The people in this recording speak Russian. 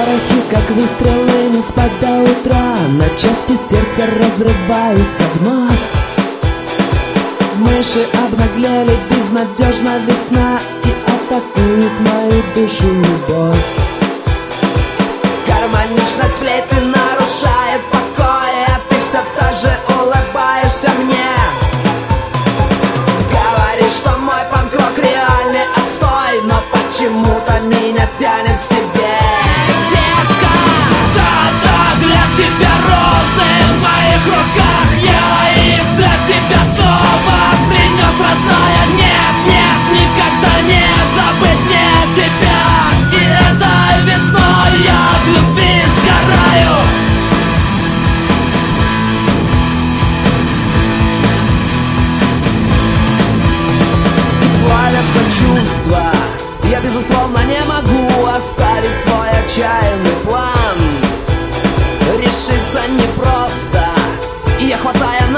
Шорохи, как выстрелы, не спать до утра. На части сердца разрывается вновь Мыши обнаглели, безнадежно весна. И атакует мою душу любовь. Гармоничность флейты нарушает покой А ты все тоже улыбаешься мне. Говоришь, что мой панк-рок реальный отстой. Но почему-то меня тянет в сердце непросто и Я хватаю